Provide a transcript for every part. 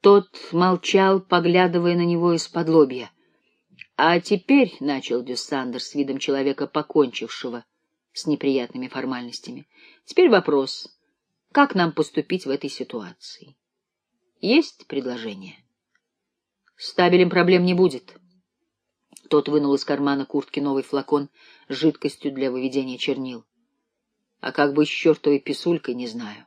Тот молчал, поглядывая на него из-под лобья. — А теперь, — начал Дюссандер с видом человека, покончившего с неприятными формальностями, — теперь вопрос, как нам поступить в этой ситуации? Есть предложение? С табелем проблем не будет. Тот вынул из кармана куртки новый флакон с жидкостью для выведения чернил. А как бы с чертовой писулькой, не знаю.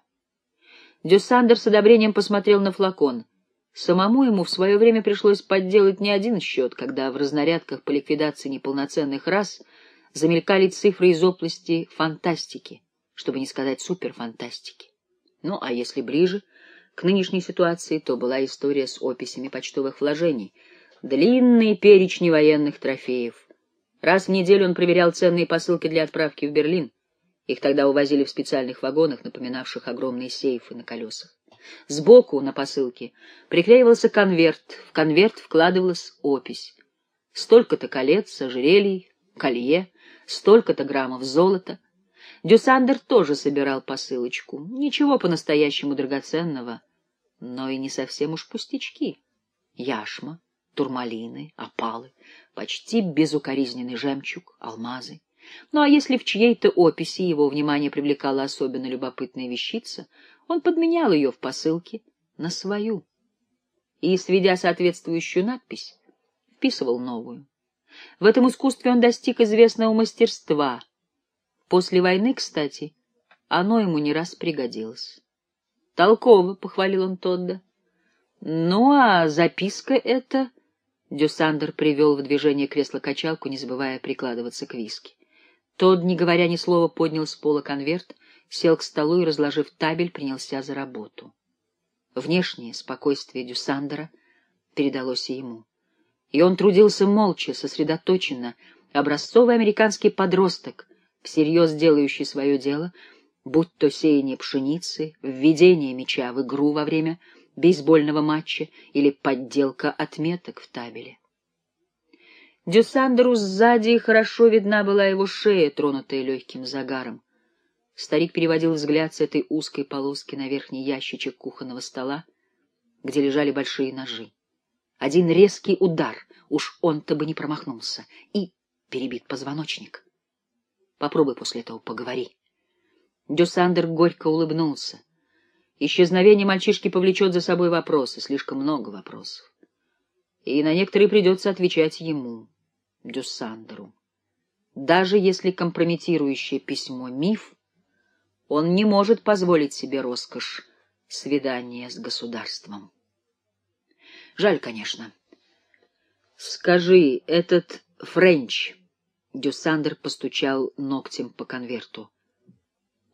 Дюссандер с одобрением посмотрел на флакон. Самому ему в свое время пришлось подделать не один счет, когда в разнарядках по ликвидации неполноценных рас замелькали цифры из области фантастики, чтобы не сказать суперфантастики. Ну, а если ближе к нынешней ситуации, то была история с описями почтовых вложений, длинные перечни военных трофеев. Раз в неделю он проверял ценные посылки для отправки в Берлин — их тогда увозили в специальных вагонах, напоминавших огромные сейфы на колесах. Сбоку на посылке приклеивался конверт, в конверт вкладывалась опись. Столько-то колец, ожерелий, колье, столько-то граммов золота. Дюсандер тоже собирал посылочку. Ничего по-настоящему драгоценного, но и не совсем уж пустячки. Яшма, турмалины, опалы, почти безукоризненный жемчуг, алмазы. Ну а если в чьей-то описи его внимание привлекала особенно любопытная вещица, он подменял ее в посылке на свою и, сведя соответствующую надпись, вписывал новую. В этом искусстве он достиг известного мастерства. После войны, кстати, оно ему не раз пригодилось. «Толково», — похвалил он Тодда. «Ну, а записка эта...» Дюсандер привел в движение кресло-качалку, не забывая прикладываться к виски. Тодд, не говоря ни слова, поднял с пола конверт, сел к столу и, разложив табель, принялся за работу. Внешнее спокойствие Дюсандера передалось и ему. И он трудился молча, сосредоточенно, образцовый американский подросток, всерьез делающий свое дело, будь то сеяние пшеницы, введение мяча в игру во время бейсбольного матча или подделка отметок в табеле. Дюсандеру сзади хорошо видна была его шея, тронутая легким загаром. Старик переводил взгляд с этой узкой полоски на верхний ящичек кухонного стола, где лежали большие ножи. Один резкий удар, уж он-то бы не промахнулся, и перебит позвоночник. Попробуй после этого поговори. Дюсандер горько улыбнулся. Исчезновение мальчишки повлечет за собой вопросы, слишком много вопросов. И на некоторые придется отвечать ему. Дюссандеру. Даже если компрометирующее письмо — миф, он не может позволить себе роскошь свидания с государством. Жаль, конечно. Скажи, этот Френч... Дюссандер постучал ногтем по конверту.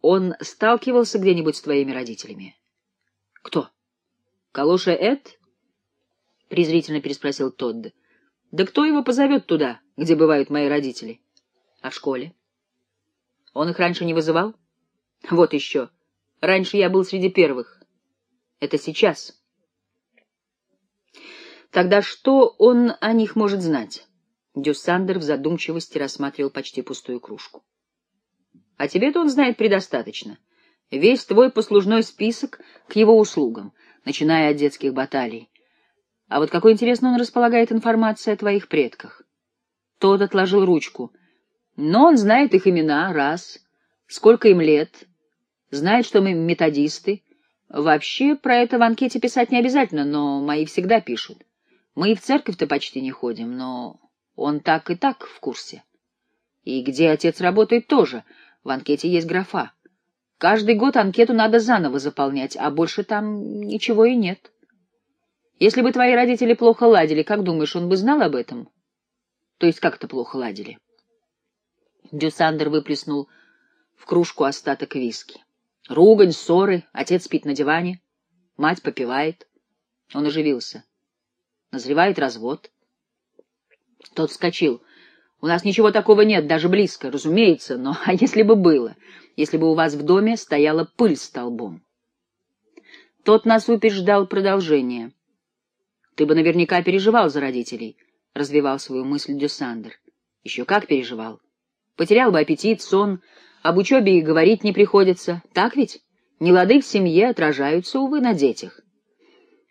Он сталкивался где-нибудь с твоими родителями? Кто? Калоша Эд? презрительно переспросил Тодд. Да кто его позовет туда, где бывают мои родители? А в школе? Он их раньше не вызывал? Вот еще. Раньше я был среди первых. Это сейчас. Тогда что он о них может знать? Дюссандер в задумчивости рассматривал почти пустую кружку. А тебе-то он знает предостаточно. Весь твой послужной список к его услугам, начиная от детских баталий. А вот какой, интересно, он располагает информацией о твоих предках. Тот отложил ручку. Но он знает их имена, раз, сколько им лет, знает, что мы методисты. Вообще, про это в анкете писать не обязательно, но мои всегда пишут. Мы и в церковь-то почти не ходим, но он так и так в курсе. И где отец работает тоже, в анкете есть графа. Каждый год анкету надо заново заполнять, а больше там ничего и нет. Если бы твои родители плохо ладили, как думаешь, он бы знал об этом? То есть как это плохо ладили? Дюсандер выплеснул в кружку остаток виски. Ругань, ссоры, отец спит на диване, мать попивает. Он оживился. Назревает развод. Тодд вскочил. У нас ничего такого нет, даже близко, разумеется, но а если бы было? Если бы у вас в доме стояла пыль столбом? Тодд насупясь ждал продолжения. Ты бы наверняка переживал за родителей, — развивал свою мысль Дюсандер. Еще как переживал. Потерял бы аппетит, сон, об учебе и говорить не приходится. Так ведь? Нелады в семье отражаются, увы, на детях.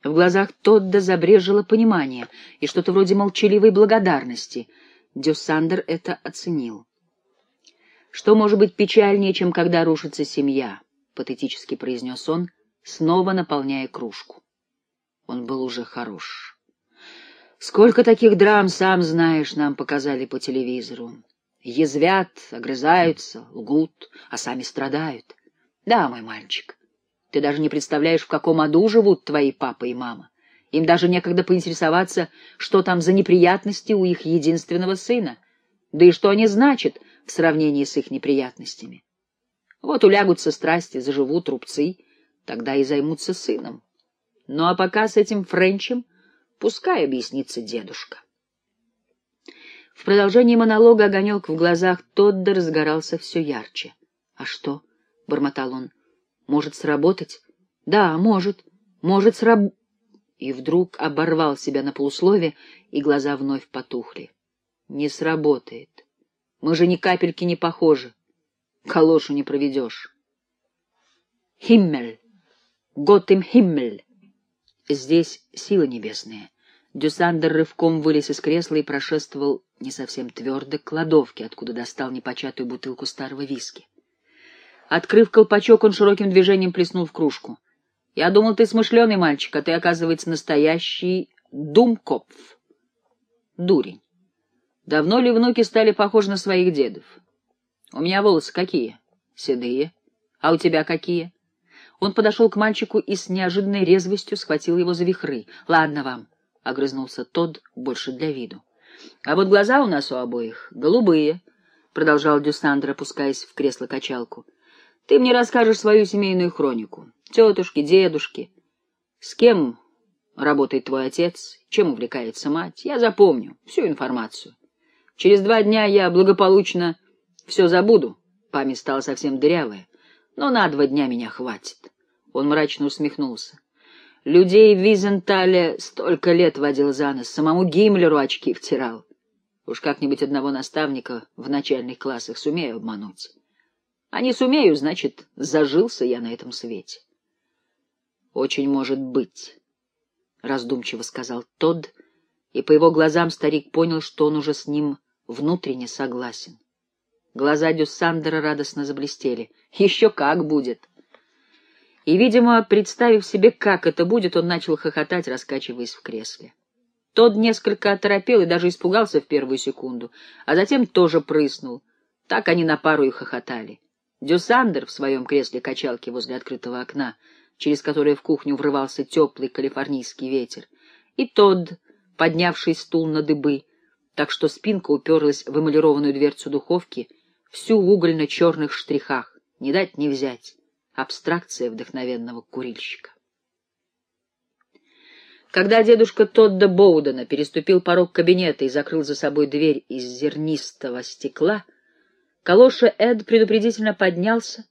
В глазах Тодда забрезжило понимание и что-то вроде молчаливой благодарности. Дюссандер это оценил. «Что может быть печальнее, чем когда рушится семья?» — патетически произнес он, снова наполняя кружку. Он был уже хорош. «Сколько таких драм, сам знаешь, нам показали по телевизору. Язвят, огрызаются, лгут, а сами страдают. Да, мой мальчик, ты даже не представляешь, в каком аду живут твои папа и мама. Им даже некогда поинтересоваться, что там за неприятности у их единственного сына, да и что они значат в сравнении с их неприятностями. Вот улягутся страсти, заживут рубцы, тогда и займутся сыном. Ну а пока с этим Френчем пускай объяснится дедушка. В продолжении монолога огонек в глазах Тодда разгорался все ярче. — А что? — бормотал он. — Может сработать? — Да, может. Может сраб... И вдруг оборвал себя на полуслове, и глаза вновь потухли. — Не сработает. Мы же ни капельки не похожи. Калошу не проведешь. Himmel! Gott im Himmel! Здесь сила небесная. Дюсандер рывком вылез из кресла и прошествовал не совсем твердо к кладовке, откуда достал непочатую бутылку старого виски. Открыв колпачок, он широким движением плеснул в кружку. — Я думал, ты смышленый мальчик, а ты, оказывается, настоящий Dummkopf. Дурень. Давно ли внуки стали похожи на своих дедов? У меня волосы какие? Седые. А у тебя какие? Он подошел к мальчику и с неожиданной резвостью схватил его за вихры. — Ладно вам, — огрызнулся тот больше для виду. — А вот глаза у нас у обоих голубые, — продолжал Дюсандр, опускаясь в кресло-качалку. — Ты мне расскажешь свою семейную хронику. Тетушки, дедушки. С кем работает твой отец, чем увлекается мать. Я запомню всю информацию. Через два дня я благополучно все забуду. Память стала совсем дырявая. Но на два дня меня хватит. Он мрачно усмехнулся. Людей в Визентале столько лет водил за нос, самому Гиммлеру очки втирал. Уж как-нибудь одного наставника в начальных классах сумею обмануть. А не сумею, значит, зажился я на этом свете. Очень может быть, — раздумчиво сказал Тодд, и по его глазам старик понял, что он уже с ним внутренне согласен. Глаза Дюссандера радостно заблестели. Еще как будет! И, видимо, представив себе, как это будет, он начал хохотать, раскачиваясь в кресле. Тот несколько оторопел и даже испугался в первую секунду, а затем тоже прыснул. Так они на пару и хохотали. Дюсандер в своем кресле-качалке возле открытого окна, через которое в кухню врывался теплый калифорнийский ветер, и Тодд, поднявший стул на дыбы, так что спинка уперлась в эмалированную дверцу духовки, всю в угольно-черных штрихах, ни дать ни взять абстракция вдохновенного курильщика. Когда дедушка Тодда Боудена переступил порог кабинета и закрыл за собой дверь из зернистого стекла, Калоша Эд предупредительно поднялся,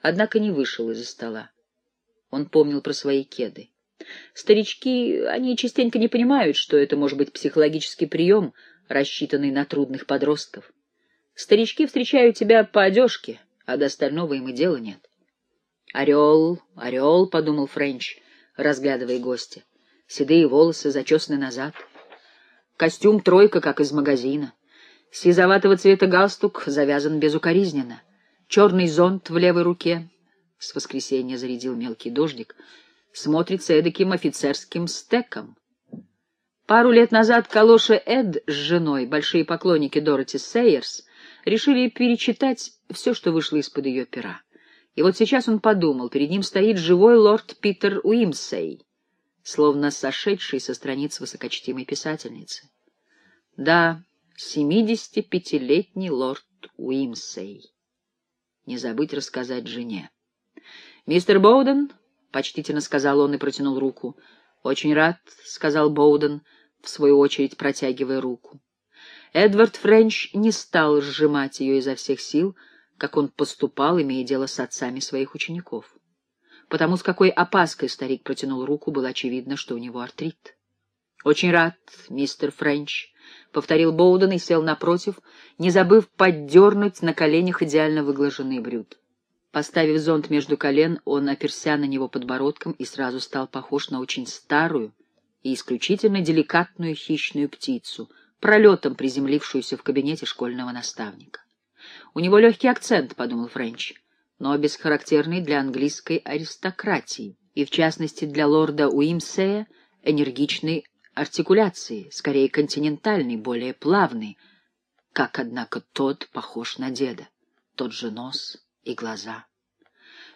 однако не вышел из-за стола. Он помнил про свои кеды. Старички, они частенько не понимают, что это может быть психологический прием, рассчитанный на трудных подростков. Старички встречают тебя по одежке, а до остального им и дела нет. «Орел, орел», — подумал Френч, разглядывая гостя. Седые волосы зачесаны назад. Костюм тройка, как из магазина. Сизоватого цвета галстук завязан безукоризненно. Черный зонт в левой руке. С воскресенья зарядил мелкий дождик. Смотрится эдаким офицерским стеком. Пару лет назад Калоша Эд с женой, большие поклонники Дороти Сейерс, решили перечитать все, что вышло из-под ее пера. И вот сейчас он подумал, перед ним стоит живой лорд Питер Уимсей, словно сошедший со страниц высокочтимой писательницы. Да, семидесятипятилетний лорд Уимсей. Не забыть рассказать жене. «Мистер Боуден», — почтительно сказал он и протянул руку. «Очень рад», — сказал Боуден, в свою очередь протягивая руку. Эдвард Френч не стал сжимать ее изо всех сил, — как он поступал, имея дело с отцами своих учеников. Потому с какой опаской старик протянул руку, было очевидно, что у него артрит. — Очень рад, мистер Френч, — повторил Боуден и сел напротив, не забыв поддернуть на коленях идеально выглаженные брюки. Поставив зонт между колен, он оперся на него подбородком и сразу стал похож на очень старую и исключительно деликатную хищную птицу, пролетом приземлившуюся в кабинете школьного наставника. «У него легкий акцент», — подумал Френч, но бесхарактерный для английской аристократии, и в частности для лорда Уимсея энергичной артикуляции, скорее континентальной, более плавной, как, однако, тот похож на деда, тот же нос и глаза.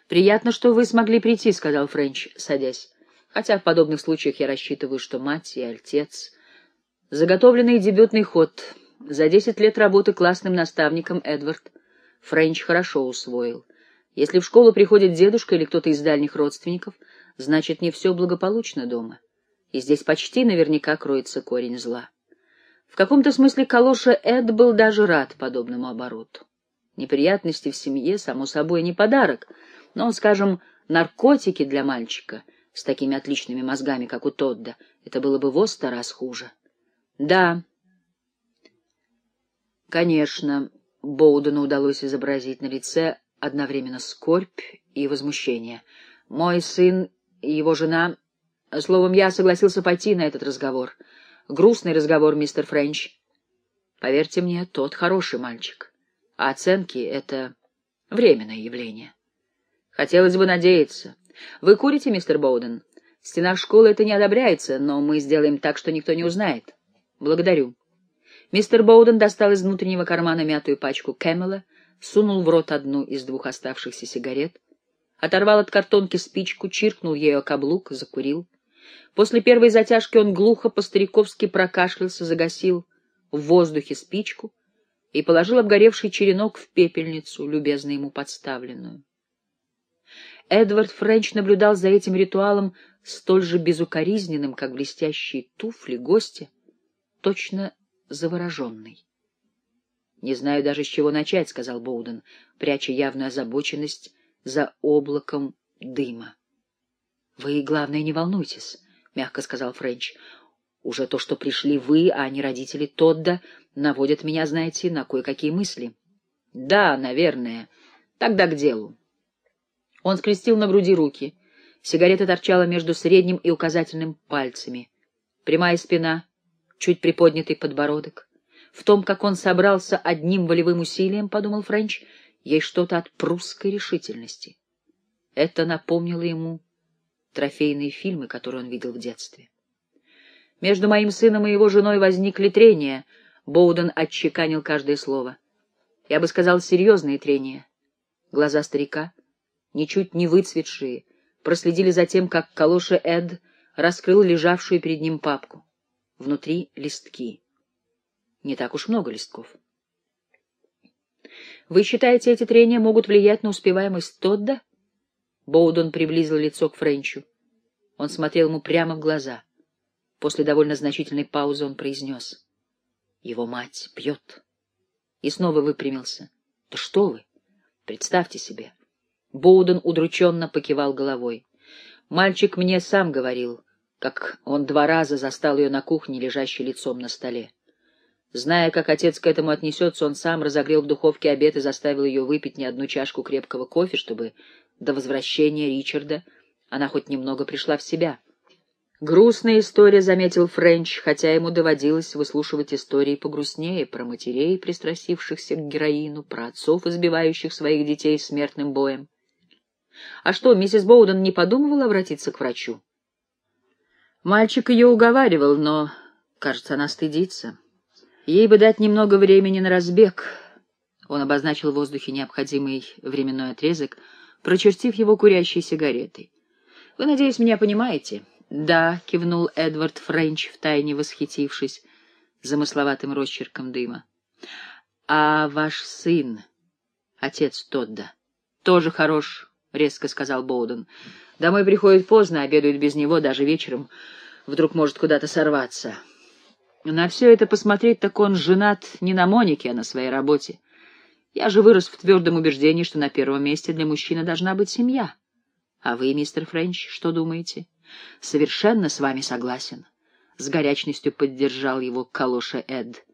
«Приятно, что вы смогли прийти», — сказал Френч, садясь. «Хотя в подобных случаях я рассчитываю, что мать и отец...» Заготовленный дебютный ход. За десять лет работы классным наставником Эдвард Френч хорошо усвоил. Если в школу приходит дедушка или кто-то из дальних родственников, значит, не все благополучно дома. И здесь почти наверняка кроется корень зла. В каком-то смысле Калоша Эд был даже рад подобному обороту. Неприятности в семье, само собой, не подарок, но, скажем, наркотики для мальчика с такими отличными мозгами, как у Тодда, это было бы во сто раз хуже. Да, конечно, Боудену удалось изобразить на лице одновременно скорбь и возмущение. Мой сын и его жена... Словом, я согласился пойти на этот разговор. Грустный разговор, мистер Френч. Поверьте мне, тот хороший мальчик. А оценки — это временное явление. Хотелось бы надеяться. Вы курите, мистер Боуден? В стенах школы это не одобряется, но мы сделаем так, что никто не узнает. Благодарю. Мистер Боуден достал из внутреннего кармана мятую пачку Кэмела, сунул в рот одну из двух оставшихся сигарет, оторвал от картонки спичку, чиркнул ею о каблук, закурил. После первой затяжки он глухо по-стариковски прокашлялся, загасил в воздухе спичку и положил обгоревший черенок в пепельницу, любезно ему подставленную. Эдвард Френч наблюдал за этим ритуалом столь же безукоризненным, как блестящие туфли гостя, точно завороженный. «Не знаю даже, с чего начать», — сказал Боуден, пряча явную озабоченность за облаком дыма. «Вы, главное, не волнуйтесь», — мягко сказал Френч. «Уже то, что пришли вы, а не родители Тодда, наводят меня, знаете, на кое-какие мысли». «Да, наверное. Тогда к делу». Он скрестил на груди руки. Сигарета торчала между средним и указательным пальцами. Прямая спина, чуть приподнятый подбородок. В том, как он собрался одним волевым усилием, — подумал Френч, — есть что-то от прусской решительности. Это напомнило ему трофейные фильмы, которые он видел в детстве. Между моим сыном и его женой возникли трения. Боуден отчеканил каждое слово. Я бы сказал, серьезные трения. Глаза старика, ничуть не выцветшие, проследили за тем, как калоша Эд раскрыл лежавшую перед ним папку. Внутри листки. Не так уж много листков. Вы считаете, эти трения могут влиять на успеваемость Тодда? Боудон приблизил лицо к Френчу. Он смотрел ему прямо в глаза. После довольно значительной паузы он произнес. Его мать пьет. И снова выпрямился. Да что вы? Представьте себе. Боуден удрученно покивал головой. Мальчик мне сам говорил — как он два раза застал ее на кухне, лежащей лицом на столе. Зная, как отец к этому отнесется, он сам разогрел в духовке обед и заставил ее выпить не одну чашку крепкого кофе, чтобы до возвращения Ричарда она хоть немного пришла в себя. Грустная история, — заметил Френч, хотя ему доводилось выслушивать истории погрустнее про матерей, пристрастившихся к героину, про отцов, избивающих своих детей смертным боем. А что, миссис Боуден не подумывала обратиться к врачу? Мальчик ее уговаривал, но, кажется, она стыдится. Ей бы дать немного времени на разбег. Он обозначил в воздухе необходимый временной отрезок, прочертив его курящей сигаретой. «Вы, надеюсь, меня понимаете?» «Да», — кивнул Эдвард Френч, втайне восхитившись замысловатым росчерком дыма. «А ваш сын, отец Тодда, тоже хорош», — резко сказал Боуден. Домой приходит поздно, обедают без него, даже вечером вдруг может куда-то сорваться. На все это посмотреть, так он женат не на Монике, а на своей работе. Я же вырос в твердом убеждении, что на первом месте для мужчины должна быть семья. А вы, мистер Френч, что думаете? Совершенно с вами согласен. С горячностью поддержал его калоша Эд.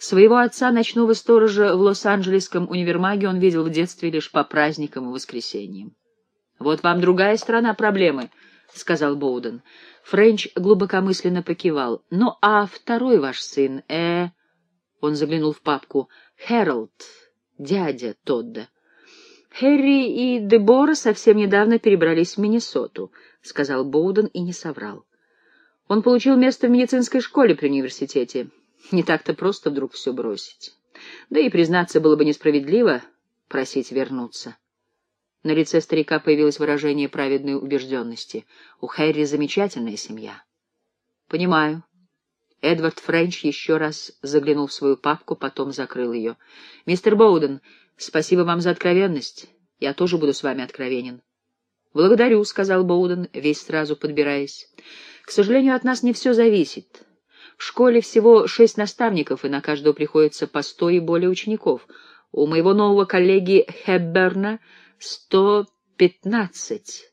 Своего отца, ночного сторожа в Лос-Анджелесском универмаге, он видел в детстве лишь по праздникам и воскресеньям. «Вот вам другая сторона проблемы», — сказал Боуден. Френч глубокомысленно покивал. «Ну, а второй ваш сын, э...» Он заглянул в папку. «Хэролд, дядя Тодда». «Хэрри и Дебора совсем недавно перебрались в Миннесоту», — сказал Боуден и не соврал. «Он получил место в медицинской школе при университете. Не так-то просто вдруг все бросить. Да и, признаться, было бы несправедливо просить вернуться». На лице старика появилось выражение праведной убежденности. У Хэрри замечательная семья. «Понимаю». Эдвард Френч еще раз заглянул в свою папку, потом закрыл ее. «Мистер Боуден, спасибо вам за откровенность. Я тоже буду с вами откровенен». «Благодарю», — сказал Боуден, весь сразу подбираясь. «К сожалению, от нас не все зависит. В школе всего шесть наставников, и на каждого приходится по сто и более учеников. У моего нового коллеги Хепберна сто пятнадцать.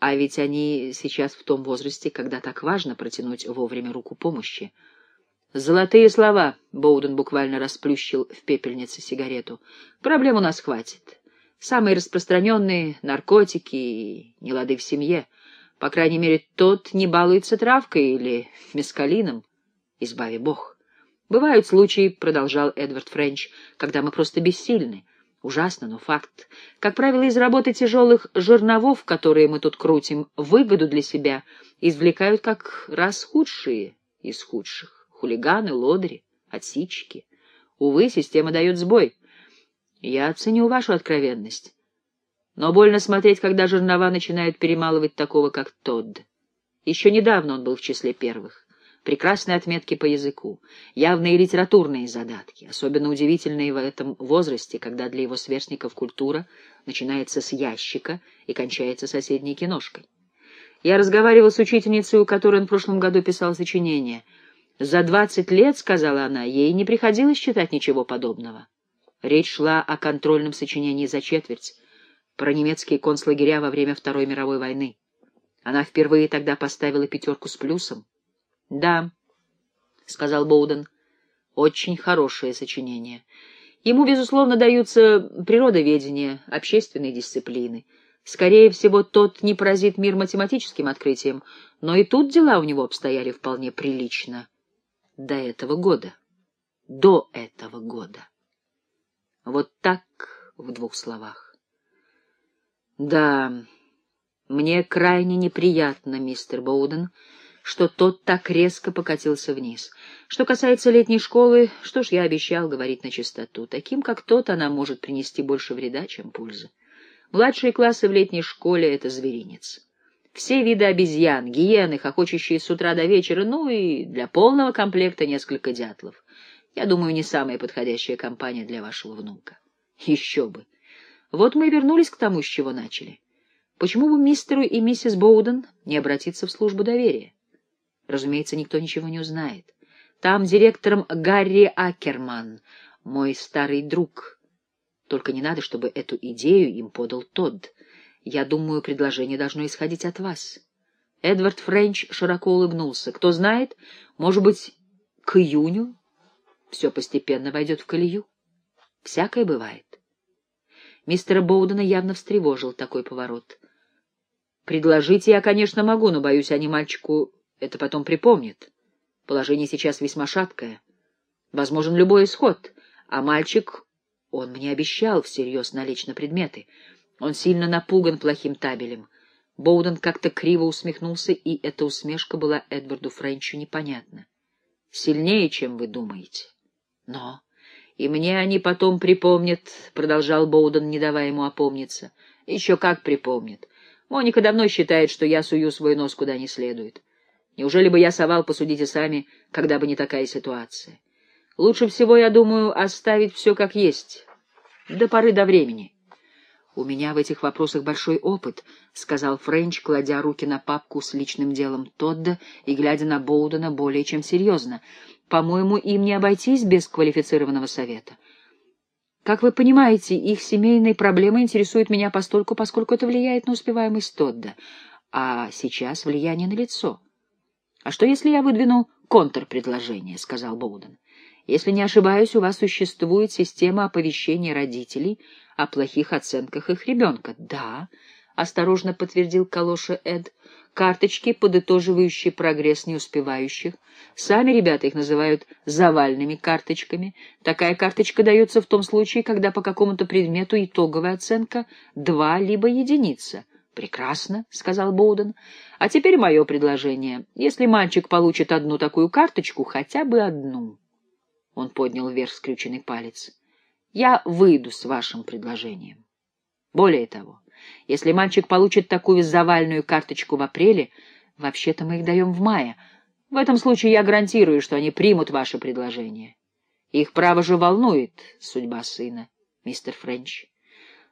А ведь они сейчас в том возрасте, когда так важно протянуть вовремя руку помощи. «Золотые слова», — Боуден буквально расплющил в пепельнице сигарету. «Проблем у нас хватит. Самые распространенные — наркотики и нелады в семье. По крайней мере, тот не балуется травкой или мескалином. Избави бог. Бывают случаи, — продолжал Эдвард Френч, — когда мы просто бессильны. Ужасно, но факт. Как правило, из работы тяжелых жерновов, которые мы тут крутим, выгоду для себя извлекают как раз худшие из худших. Хулиганы, лодыри, отсидчики. Увы, система дает сбой. Я оценю вашу откровенность. Но больно смотреть, когда жернова начинают перемалывать такого, как Тодд. Еще недавно он был в числе первых прекрасные отметки по языку, явные литературные задатки, особенно удивительные в этом возрасте, когда для его сверстников культура начинается с ящика и кончается соседней киношкой. Я разговаривал с учительницей, у которой он в прошлом году писал сочинение. «За двадцать лет, — сказала она, — ей не приходилось читать ничего подобного». Речь шла о контрольном сочинении за четверть, про немецкие концлагеря во время Второй мировой войны. Она впервые тогда поставила пятерку с плюсом. Да, — сказал Боуден, — очень хорошее сочинение. Ему, безусловно, даются природоведение, общественные дисциплины. Скорее всего, тот не поразит мир математическим открытием, но и тут дела у него обстояли вполне прилично. До этого года. До этого года. Вот так в двух словах. Да, мне крайне неприятно, мистер Боуден, — что тот так резко покатился вниз. Что касается летней школы, что ж, я обещал говорить на чистоту. Таким, как тот, она может принести больше вреда, чем пользы. Младшие классы в летней школе — это зверинец. Все виды обезьян, гиены, хохочущие с утра до вечера, ну и для полного комплекта несколько дятлов. Я думаю, не самая подходящая компания для вашего внука. Еще бы. Вот мы и вернулись к тому, с чего начали. Почему бы мистеру и миссис Боуден не обратиться в службу доверия? Разумеется, никто ничего не узнает. Там директором Гарри Акерман, мой старый друг. Только не надо, чтобы эту идею им подал Тодд. Я думаю, предложение должно исходить от вас. Эдвард Френч широко улыбнулся. Кто знает, может быть, к июню все постепенно войдет в колею. Всякое бывает. Мистера Боудена явно встревожил такой поворот. Предложить я, конечно, могу, но, боюсь, они мальчику это потом припомнит. Положение сейчас весьма шаткое. Возможен любой исход. А мальчик, он мне обещал всерьез налечь на предметы. Он сильно напуган плохим табелем. Боуден как-то криво усмехнулся, и эта усмешка была Эдварду Френчу непонятна. Сильнее, чем вы думаете. Но... И мне они потом припомнят, — продолжал Боуден, не давая ему опомниться. Еще как припомнят. Моника давно считает, что я сую свой нос куда не следует. Неужели бы я совал, посудите сами, когда бы не такая ситуация? Лучше всего, я думаю, оставить все как есть, до поры до времени. — У меня в этих вопросах большой опыт, — сказал Френч, кладя руки на папку с личным делом Тодда и глядя на Боудена более чем серьезно. — По-моему, им не обойтись без квалифицированного совета. Как вы понимаете, их семейные проблемы интересуют меня постольку, поскольку это влияет на успеваемость Тодда. А сейчас влияние на лицо. — А что, если я выдвину контрпредложение? — сказал Боуден. Если не ошибаюсь, у вас существует система оповещения родителей о плохих оценках их ребенка. — Да, — осторожно подтвердил Калоша Эд, — карточки, подытоживающие прогресс неуспевающих. Сами ребята их называют завальными карточками. Такая карточка дается в том случае, когда по какому-то предмету итоговая оценка — два либо единица. — Прекрасно, — сказал Боуден. — А теперь мое предложение. Если мальчик получит одну такую карточку, хотя бы одну... Он поднял вверх скрюченный палец. «Я выйду с вашим предложением. Более того, если мальчик получит такую завальную карточку в апреле, вообще-то мы их даем в мае. В этом случае я гарантирую, что они примут ваше предложение. Их право же волнует судьба сына, мистер Френч.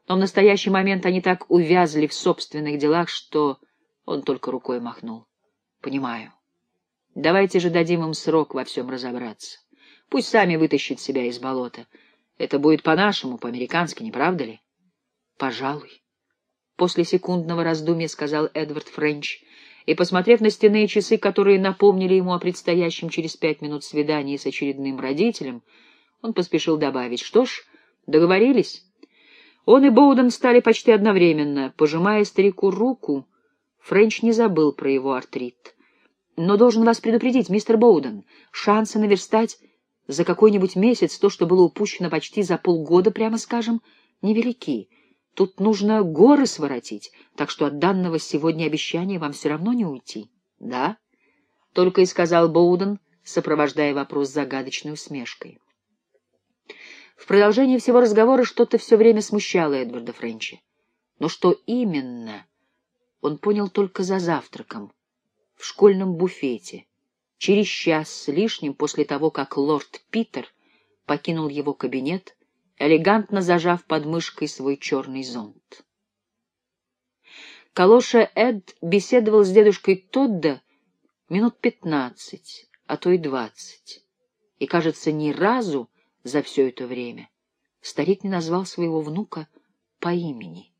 Но в настоящий момент они так увязли в собственных делах, что он только рукой махнул. Понимаю. Давайте же дадим им срок во всем разобраться. Пусть сами вытащат себя из болота. Это будет по-нашему, по-американски, не правда ли? — Пожалуй. После секундного раздумья сказал Эдвард Френч, и, посмотрев на стенные часы, которые напомнили ему о предстоящем через пять минут свидании с очередным родителем, он поспешил добавить. Что ж, договорились. Он и Боуден стали почти одновременно. Пожимая старику руку, Френч не забыл про его артрит. Но должен вас предупредить, мистер Боуден, шансы наверстать за какой-нибудь месяц то, что было упущено почти за полгода, прямо скажем, невелики. Тут нужно горы своротить, так что от данного сегодня обещания вам все равно не уйти. — Да? — только и сказал Боуден, сопровождая вопрос загадочной усмешкой. В продолжении всего разговора что-то все время смущало Эдварда Френча. Но что именно, он понял только за завтраком, в школьном буфете — через час с лишним после того, как лорд Питер покинул его кабинет, элегантно зажав под мышкой свой черный зонт. Калоша Эд беседовал с дедушкой Тодда минут пятнадцать, а то и двадцать. И, кажется, ни разу за все это время старик не назвал своего внука по имени.